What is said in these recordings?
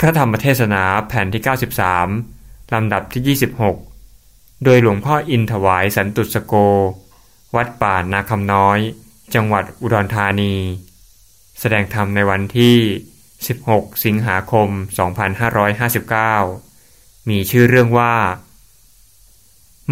พระธรรมเทศนาแผ่นที่ 93 ลำดับที่ 26 โดยหลวงพ่ออินถวายสันตุสโก วัดป่านาคำน้อย จังหวัดอุดรธานี แสดงธรรมในวันที่ 16 สิงหาคม 2559 มีชื่อเรื่องว่า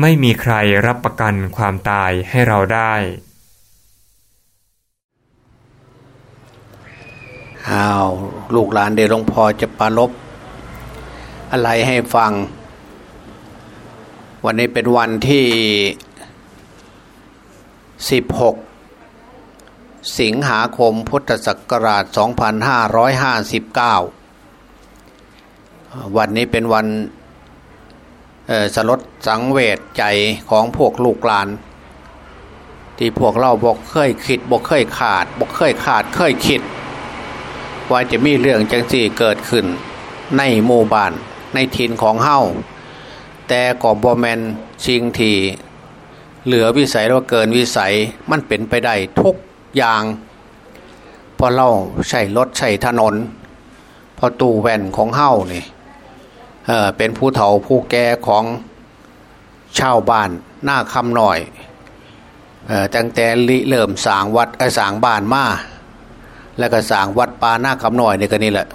ไม่มีใครรับประกันความตายให้เราได้อ้าว ลูกหลานเดี๋ยวหลวงพ่อจะปารบอะไรให้ฟัง วันนี้เป็นวันที่ 16 สิงหาคมพุทธศักราช 2559 วันนี้เป็นวันสลดสังเวชใจของพวกลูกหลาน ที่พวกเราบอกเคยคิดบอกเคยขาดบอกเคยขาดเคยคิด ว่าจะมีเรื่องจังสี่เกิดขึ้น ในหมู่บ้านในถิ่นของเฮ้าแต่กอบอแมนชิงทีเหลือวิสัยว่าเกินวิสัยมันเป็นไปได้ทุกอย่าง พอเล่าใช่รถใช่ถนน พอตู้แว่นของเฮ้านี่เออเป็นผู้เฒ่าผู้แก่ของชาวบ้านหน้าคำหน่อยเออตั้งแต่ริเริ่มสางวัดไอสางบ้านมา แล้วก็สร้างวัดปาหน้าคำหน่อยนี่ก็นี่แหละ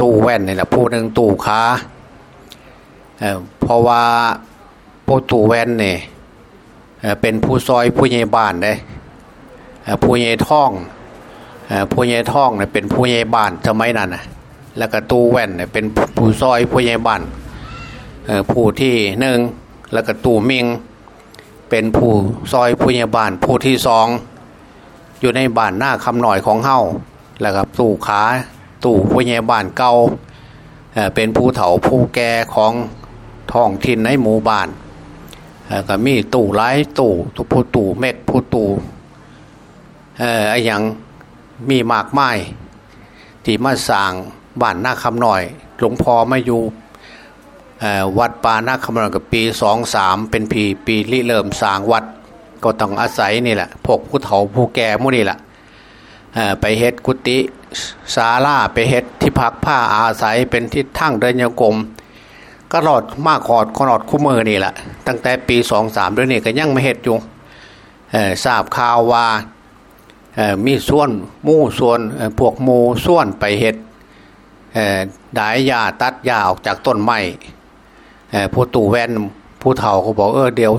ตู้แว่นนี่แหละผู้หนึ่งตู้ค้าเเพราะว่าผู้ตู้แว่นเนี่ยเป็นผู้ซอยผู้ใหญ่บ้านเลยผู้ใหญ่ท่องผู้ใหญ่ท่องเนี่ยเป็นผู้ใหญ่บ้านสมัยนั้นนะแล้วก็ตู้แว่นเนี่ยเป็นผู้ซอยผู้ใหญ่บ้านผู้ที่หนึ่งแล้วก็ตู้มิงเป็นผู้ซอยผู้ใหญ่บ้านผู้ที่สอง อยู่ในบ้านหน้าคำหน่อยของเฮาแล้วกับตู้ขาตู้ผู้ใหญ่บ้านเก่าเป็นผู้เฒ่าผู้แก่ของท้องถิ่นในหมู่บ้านก็มีตู้ไร้ตู้ทุผู้ตู้เมกผู้ตู้เออไออย่างมีมากไม้ที่มาสร้างบ้านหน้าคำหน่อย หลวงพ่อมาอยู่วัดป่าหน้าคำหน่อยกับปีสองสามเป็นปีปีริเริ่มสร้างวัด ก็ต้องอาศัยนี่แหละพวกผู้เฒ่าผู้แก่มู่นี่แหละไปเฮ็ดกุฏิศาลาไปเฮ็ดที่พักผ้าอาศัยเป็นที่ทั้งเดินโยกมก็หลอดมากขอดขอดคู่มือนี่แหละตั้งแต่ปีสองสามด้วยนี่ก็ยังไม่เฮ็ดอยู่ทราบข่าวว่ามีส่วนมู่ส่วนพวกมูส่วนไปเฮ็ดดายยาตัดยาออกจากต้นไม้ผู้ตู่แวนผู้เฒ่าเขาบอกเออเดี๋ยว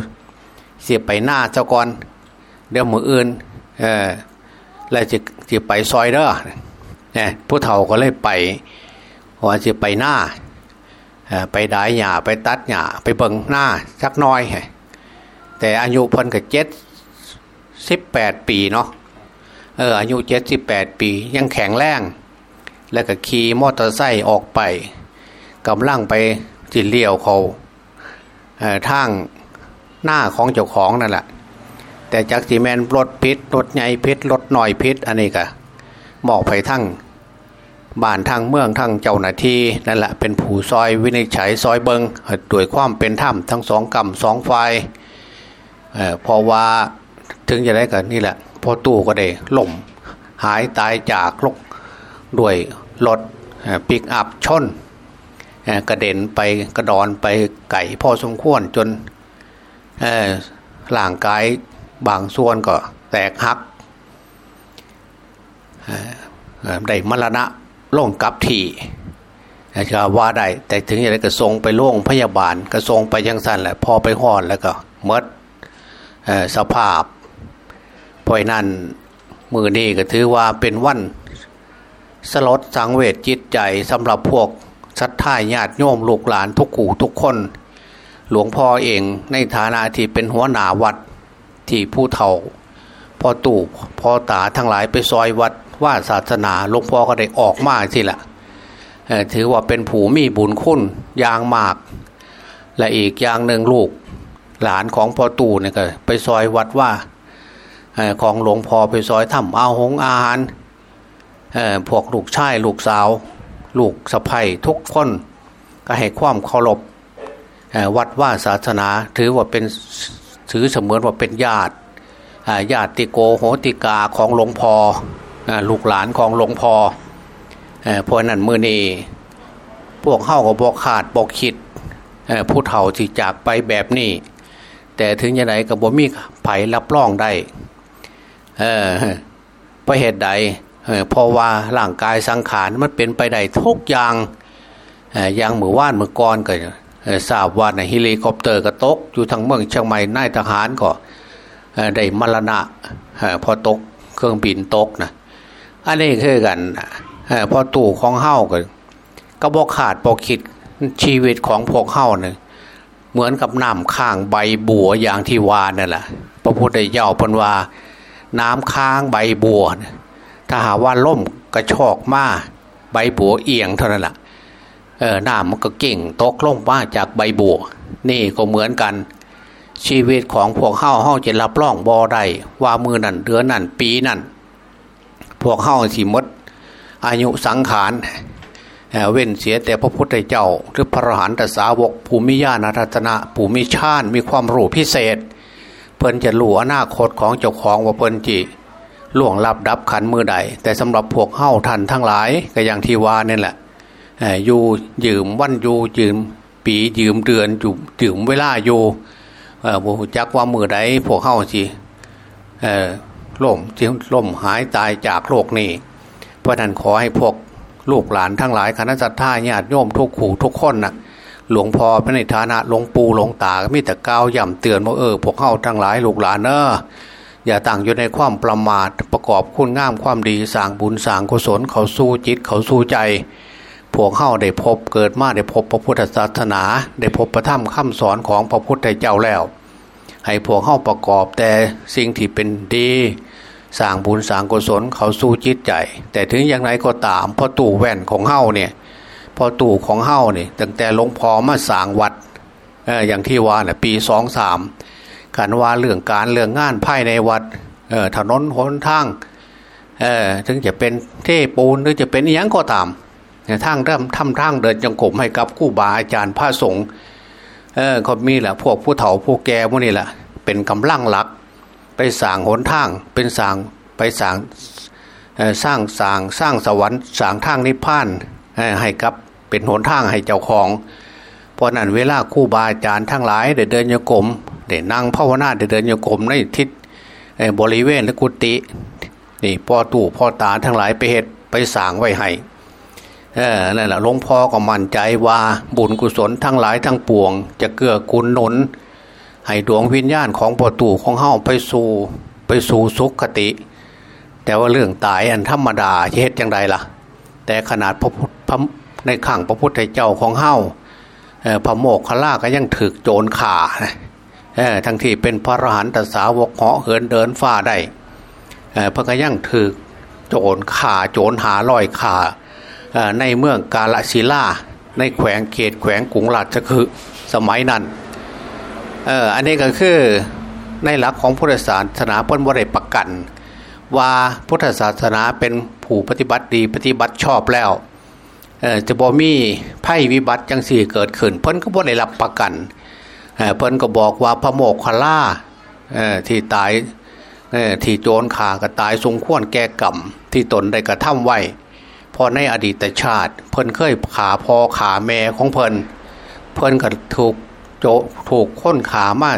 เสียไปหน้าเจ้าก่อนเดี๋ยวมืออื่นเออแล้วจะจะไปซอยเด้อเนี่ยผู้เฒ่าก็เลยไปว่าจะไปหน้าไปดายหญ้าไปตัดหญ้าไปเบิ่งหน้าสักน้อย แต่อายุพันกับเจ็ดสิบแปดปีเนาะเอออายุเจ็ดสิบแปดปียังแข็งแรง แล้วก็ขี่มอเตอร์ไซค์ออกไปกำลังไปจิเลี้ยวเขาทาง หน้าของเจ้าของนั่นแหละแต่จากสีแมนรถพิษรถใหญ่พิษรถหน่อยพิษอันนี้ก็มอกไปทั้งบ้านทางเมืองทางเจ้าหน้าที่นั่นแหละเป็นผู้ซอยวินิจฉัยซอยเบิงด้วยความเป็นธรรมทั้งสองกรรมสองฝ่ายเพราะว่าถึงจะได้กันนี่แหละพอตู้ก็ได้ล่มหายตายจากลกด้วยรถปิกอัพชนกระเด็นไปกระดอนไปไก่พอสมควรจน ร่างกายบางส่วนก็แตกหักได้มรณะล่งกับทีจะว่าได้แต่ถึงอย่างไรก็ทรงไปโล่งพยาบาลก็ทรงไปยังสั้นแหละพอไปห่อนแล้วก็มดสภาพพอยนั่นมือนี้ก็ถือว่าเป็นวันสลดสังเวชจิตใจสำหรับพวกชัดท่ายญาติโยมลูกหลานทุกขู่ทุกคน หลวงพ่อเองในฐานะที่เป็นหัวหน้าวัดที่ผู้เฒ่าพ่อตู่พ่อตาทั้งหลายไปซอยวัดว่าศาสนาหลวงพ่อก็ได้ออกมาสิละถือว่าเป็นผูมีบุญคุณยางมาก และอีกอย่างหนึ่งลูก หลานของพ่อตู่เนี่ยก็ไปซอยวัดว่าของหลวงพ่อไปซอยทำเอาหงอาหารพวกลูกชายลูกสาว ลูกสะใภ้ทุกคนก็ให้ความเคารพ วัดว่าศาสนาถือว่าเป็นถือเสมือนว่าเป็นญาติญาติโกโหติกาของหลวงพอ่อลูกหลานของหลวงพอ่อเพราะนั้นมือนี้พวกเข้าก็บอกขาดบอกคิดผู้เฒ่าที่จากไปแบบนี้ แต่ถึงยังไงกับบ่มีไผ่รับรองได้เพราะเหตุใดเพราะว่าร่างกายสังขารมันเป็นไปได้ทุกอย่างอย่างมื้อวานมื้อก่อนก็ ทราบว่าในเฮลิคอปเตอร์ก็ตก อยู่ทางเมืองเชียงใหม่นายทหารก็ได้มรณะพอตกเครื่องบินตกนะอันนี้คือกันพอตู่ของเฮ้าก็ก็บอกขาดบอกคิดชีวิตของพวกเฮ้าเนี่ยเหมือนกับน้ำค้างใบบัวอย่างที่วานนั่นแหละพระพุทธเจ้าพนว่า น้ำค้างใบบัวถ้าหาว่าล่มกระชอกมาใบบัวเอียงเท่านั้นแหละ เออน้ำมันก็เก่งตกลงมาจากใบบัวนี่ก็เหมือนกัน ชีวิตของพวกเฮ้าเฮ้าจะรับรองบอได้ว่ามือนั่นเดือนนั่นปีนั่นพวกเฮ้าสิมด อายุสังขารเว้นเสียแต่พระพุทธเจ้า หรือพระหันตสาวกภูมิญาณรัตนะภูมิชาติมีความรู้พิเศษ เพิ่นจะรู้อนาคตของเจ้าของว่าเพิ่นจีล่วงลับดับขันมือใด แต่สำหรับพวกเฮ้าทันทั้งหลายก็อย่างที่ว่านี่แหละ อยู่ยืมวันอยู่ยืมปียืมเดือนอยู่ยืมเวลาอยู่บุจักว่ามือใดพวกเฮ้าจีล่มที่ล่มหายตายจากโลกนี้เพราะนั้นขอให้พวกลูกหลานทั้งหลายคณะสัตยาญาติโยมทุกขู่ทุกคนนะหลวงพ่อเป็นในฐานะหลวงปู่หลวงตาก็มีแต่ก้าวย่ำเตือนว่าเออพวกเข้าทั้งหลายลูกหลานเนอะอย่าต่างอยู่ในความประมาทประกอบคุณงามความดีสร้างบุญสร้างกุศลเขาสู้จิตเขาสู้ใจ พวกเข้าได้พบเกิดมาได้พบพระพุทธศาสนา ได้พบพระธรรมคำสอนของพระพุทธเจ้าแล้ว ให้พวกเข้าประกอบแต่สิ่งที่เป็นดีสร้างบุญสร้างกุศลเขาสู้จิตใจ แต่ถึงอย่างไรก็ตามพอตู่แว่นของเฮ้าเนี่ยพอตู่ของเฮ้าเนี่ยตั้งแต่หลวงพ่อมาสร้างวัดอย่างที่ว่าน่ยปีสองสามขันว่าเรื่องการเรื่องงานภายในวัดถนนหนทางถึงจะเป็นเทปูนหรือจะเป็นอย่างก็ตาม ทางเริ่มทำทางเดินจังกรมให้กับคู่บาอาจารย์พระสงฆ์เออเขามีแหละพวกผู้เฒ่าผู้แก่พวกนี้แหละเป็นกำลังหลัก ไปสร้างหนทาง เป็นสร้างไปสร้างสร้างสร้างสร้างสวรรค์สร้างทางนิพพานให้กับเป็นหนทางให้เจ้าของเพราะนั้นเวลาคู่บาอาจารย์ทั้งหลายเดินเดินโยกมเดินนั่งภาวนาเดินเดินโยกมในทิศบริเวณและกุฏินี่พ่อตู่พ่อตาทั้งหลายไปเหตุไปสร้างไว้ให้ นั่นแหละหลวงพ่อก็มั่นใจว่าบุญกุศลทั้งหลายทั้งปวง จะเกื้อกูลหนุน ให้ดวงวิญญาณของประตูของเฮาไปสู่ไปสู่สุขคติ แต่ว่าเรื่องตายอันธรรมดาเฮ็ดอย่างไรล่ะ แต่ขนาดพระพุทธในขังพระพุทธเจ้าของเฮาพระโมกขล่าก็ยังถึกโจรขาทั้งที่เป็นพระอรหันตสาวกเหาะเหินเดินฟ้าได้พระก็ยังถึกโจรขาโจรหาลอยขา ในเมืองกาลศิลาในแขวงเขตแขวงกรุงราชคือสมัยนั้นเอออันนี้ก็คือในหลักของพุทธศาสนาเพิ่นบริประกัน ว่าพุทธศาสนาเป็นผู้ปฏิบัติดีปฏิบัติชอบแล้วเจะบ่มีไพ่วิบัติจังสี่เกิดขึ้น เพิ่นก็บ่ได้รับประกันเเพิ่นก็บอกว่าพระโมกขล่าที่ตายที่โจรขาก็ตายทรงควรแก่กรรมที่ตนได้กระทำไว้ พอในอดีตชาติ เพิ่นเคยขาพอขาแม่ของเพิ่นเพิ่นก็ถูกโจถูกค้นขามา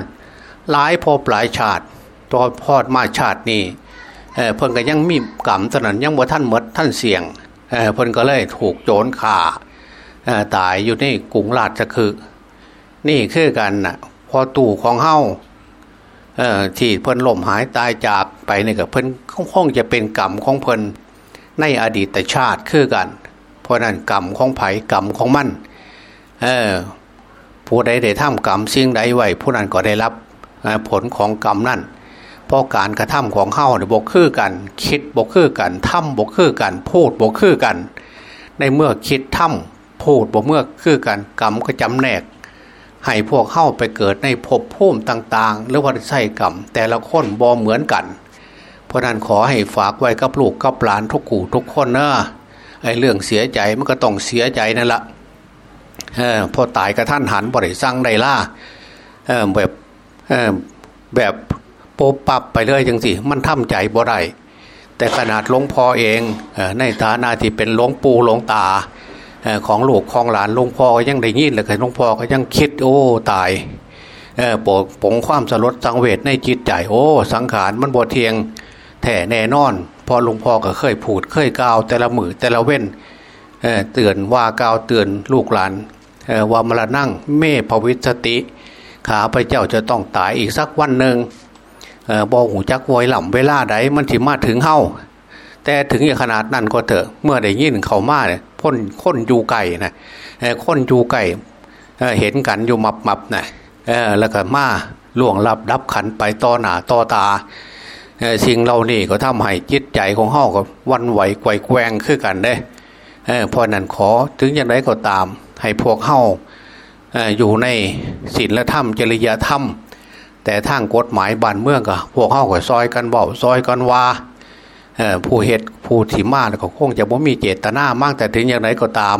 หลายพบหลายชาติตัวพอดมาชาตินี้เเพิ่นก็ยังมีกรรมตอนนั้นยังว่าท่านมดท่านเสี่ยงเเพิ่นก็เลยถูกโจรขาตายอยู่ในกรุงราชคือ นี่คือกันนะพอตู่ของเฮ้าที่เพิ่นล่มหายตายจากไปนี่ก็เพิ่นคงจะเป็นกรรมของเพิ่น ในอดีตชาติคือกัน เพราะนั้นกรรมของไผ่กรรมของมันเออผู้ใดได้ทำกรรมสิ่งใดไว้ผู้นั้นก็ได้รับผลของกรรมนั่นเพราะการกระทำของเฮ้าเนี่ยบกคือกัน คิดบกคือกันทำบกคือกัน พูดบกคือกัน ในเมื่อคิดทำพูดบกเมื่อคือกันกรรมก็จำแนก ให้พวกเข้าไปเกิดในภพภูมิต่าง ๆ หรือว่าใส่กรรมแต่ละคนบอเหมือนกัน ราะนั้นขอให้ฝากไว้กับลูกกับหลานทุกกูทุกคนเนอะไอ้เรื่องเสียใจมันก็ต้องเสียใจนั่นแหละพอตายกระท่านหันบริสั่งได้ล่าแบบแบบโป๊ปับไปเลยจังสิมันทำใจบ่ได้แต่ขนาดหลวงพ่อเองในฐานะที่เป็นหลวงปู่หลวงตาของลูกของหลานหลวงพ่อก็ยังได้ยินเลยหลวงพ่อก็ยังคิดโอ้ตายโปกปงความสลดสังเวชในจิตใจโอ้ สังขารมันบวเทียง แถ่แน่นอน พอหลวงพ่อก็เคยพูดเคยกล่าวแต่ละมือแต่ละเว้นเตือนว่ากล่าวเตือนลูกหลานว่ามรนั่งเมภวิสติ ขาพระเจ้าจะต้องตายอีกสักวันหนึ่งบอกหูจักวอยหล่ำเวลาใดมันถิมาถึงเฮาแต่ถึงอย่างขนาดนั้นก็เถอะเมื่อได้ยินเขามาเนี่ยพ่นค้นยูไก่นะค้นยูไก่เห็นกันอยู่มับมับนะแล้วก็มาล่วงรับดับขันไปต่อหนาต่อตา สิ่งเหล่านี้ก็ทำให้จิตใจของเฮาก็วันไหวไกวแกงขึ้นกันได้เพราะนั้นขอถึงอย่างไรก็ตาม ให้พวกเฮาอยู่ในศีลธรรมจริยธรรม แต่ทางกฎหมายบ้านเมืองก็พวกเฮาก็ซอยกันเบาซอยกันว่าผู้เหตุผู้ที่มาก็คงจะบ่มีเจตนามากแต่ถึงอย่างไรก็ตาม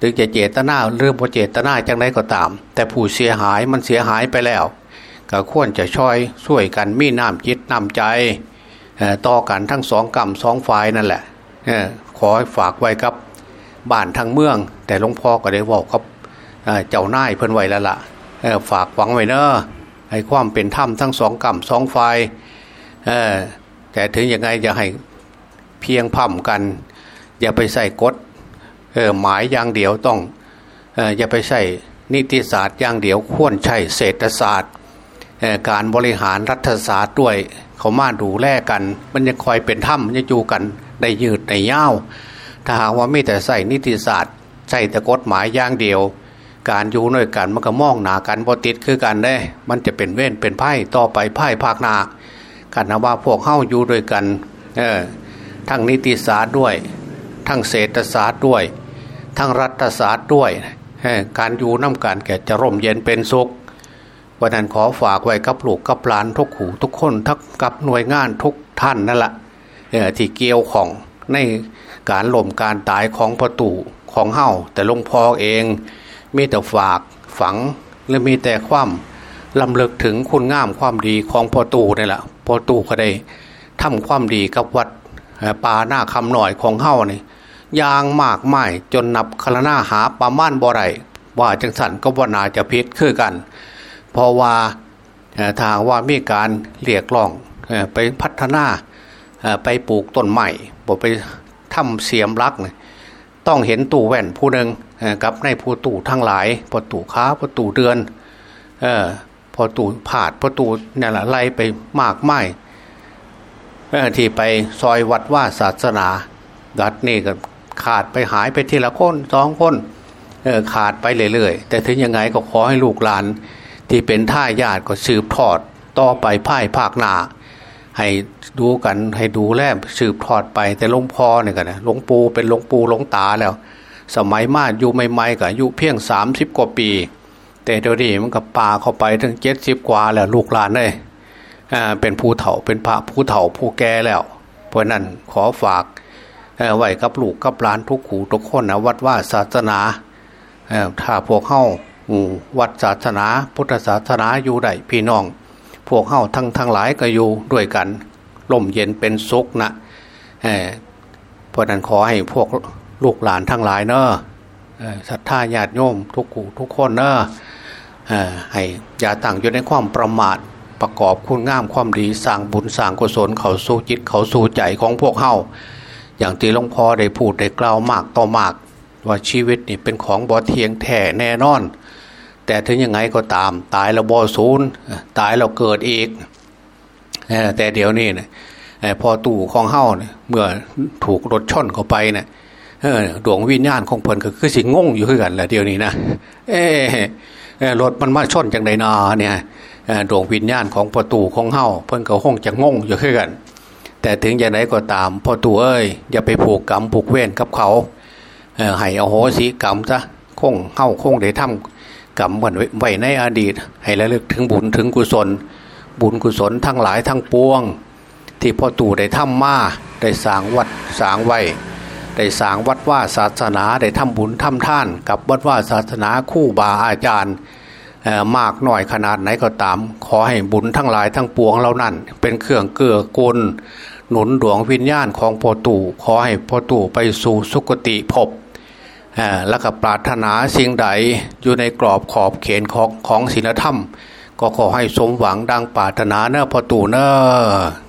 ถึงจะเจตนาเรื่องพอเจตนาจังไรก็ตาม แต่ผู้เสียหายมันเสียหายไปแล้ว ก็ควรจะช่วยช่วยกันมีน้ำจิตน้ำใจต่อกันทั้งสองกรรมสองฝ่ายนั่นแหละขอฝากไว้กับบ้านทางเมือง แต่หลวงพ่อก็ได้บอกกับเจ้านายเพิ่นไว้แล้วละ่ะฝากหวังไว้เนอะให้ความเป็นธรรมทั้งสองกรรมสองฝ่ายแต่ถึงยังไงจะให้เพียงพ่ำกัน อย่าไปใส่กฎหมายอย่างเดียวต้องอย่าไปใส่นิติศาสตร์อย่างเดียวควรใช้เศรษฐศาสตร์ การบริหารรัฐศาสตร์ด้วย เขามาดูแลกัน มันยังคอยเป็นถ้ำมันจะอยู่กันได้ยืดได้ยาวถ้าหากว่าไม่แต่ใส่นิติศาสตร์ใส่แต่กฎหมายอย่างเดียว การอยู่ด้วยกันมันก็มองหนากันบติดคือกันได้ มันจะเป็นเว้นเป็นไพ่ต่อไปไพ่ภาคนากันนะว่าพวกเข้าอยู่ด้วยกันเออทั้งนิติศาสตร์ด้วย ทั้งเศรษฐศาสตร์ด้วย ทั้งรัฐศาสตร์ด้วยการอยู่น้ากันแก่จะร่มเย็นเป็นสุข วันนั้นขอฝากไว้กับลูกกับหลานทุกหูทุกคนทักกับหน่วยงานทุกท่านนั่นแหละที่เกี่ยวของในการล่มการตายของประตูของเฮาแต่หลวงพ่อเองมีแต่ฝากฝังและมีแต่ความลำเลิกถึงคุณงามความดีของพ่อตู่นี่แหละพ่อตู่ก็ได้ทำความดีกับวัดป่าหน้าคำหน่อยของเฮ้านี่ยางมากไม่จนนับคลนาหาปาม่านบ่ไรว่าจังสันก็ว่านาจะพิษคือกัน เพราะว่าทางว่ามีการเรียกร้องไปพัฒนาไปปลูกต้นใหม่บอกไปทำเสียมรักต้องเห็นตู่แว่นผู้หนึ่งกับในผู้ตู่ทั้งหลายพอตู่ค้าพอตู่เดือนพอตู่ผาดพอตู่นี่แหละไล่ไปมากไม้ที่ไปซอยวัดว่าศาสนาดัดนี่ก็ขาดไปหายไปทีละคนสองคนขาดไปเรื่อยๆแต่ถึงยังไงก็ขอให้ลูกหลาน ที่เป็นท่าญาติก็สืบทอดต่อไปพ่ายภาคนาให้ดูกันให้ดูแลสืบทอดไปแต่หลวงพ่อเนี่ยกันนะหลวงปู่เป็นหลวงปู่หลวงตาแล้ว สมัยมาอยู่ใหม่ๆกับอายุเพียงสามสิบกว่าปี แต่เดี๋ยวนี้มันกับป่าเข้าไปถึงเจ็ดสิบกว่าแล้วลูกหลานเลยเป็นผู้เฒ่าเป็นพระผู้เฒ่าผู้แก่แล้ว เพราะนั้นขอฝากไว้กับลูกกับหลานทุกขู่ทุกคนนะวัดว่าศาสนาถ้าพวกเข้า วัดศาสนา พุทธศาสนาอยู่ได้พี่น้อง พวกเข้าทั้งทั้งหลายก็อยู่ด้วยกันล่มเย็นเป็นสุขนะเพราะนั้นขอให้พวกลูกหลานทั้งหลายเนอะศรัทธาญาติโยมทุกขู่ทุกคนเนอะให้อย่าตั้งอยู่ในความประมาทประกอบคุณงามความดีสร้างบุญสร้างกุศลเขาสู่จิตเขาสู่ใจของพวกเฮาอย่างที่หลวงพ่อได้พูดได้กล่าวมากต่อมาก ว่าชีวิตนี่เป็นของบ่เทียงแท้แน่นอน แต่ถึงยังไงก็ตาม ตายแล้วบ่ศูนย์ตายแล้วเกิดอีกแต่เดี๋ยวนี้เนี่ยพอตู่ของเฮ้าเนี่ยเมื่อถูกรถชนเข้าไปเนี่ยดวงวิญญาณของเพิ่นก็คือสิงงอยู่ขึ้นกันแหละเดี๋ยวนี้นะเอรถมันมาชนจังไดนาเนี่ยดวงวิญญาณของประตูของเฮ้าเพิ่นก็ห้องจะงงอยู่ขึ้นกัน แต่ถึงอย่างไรก็ตามพอตู่เอ้ยอย่าไปผูกกรรมผูกเวรกับเขาให้อโหสิกรรมซะคงเฮ้าคงได้ทำ กรรมวันไว้ในอดีต ให้ระลึกถึงบุญถึงกุศล บุญกุศลทั้งหลายทั้งปวง ที่พ่อตู่ได้ทำมาได้สางวัดสางไว้ได้สางวัดว่าศาสนาได้ทำบุญทำท่าน กับวัดว่าศาสนาคู่บาอาจารย์มากหน่อยขนาดไหนก็ตาม ขอให้บุญทั้งหลายทั้งปวงเรานั่นเป็นเครื่องเกื้อกลหนุนดวงวิญญาณของพ่อตู่ขอให้พ่อตู่ไปสู่สุคติภพ แล้วก็ปรารถนาสิ่งใดอยู่ในกรอบขอบเขนของของศีลธรรม ก็ขอให้สมหวังดังปรารถนาเนอะพอตู่เนอะ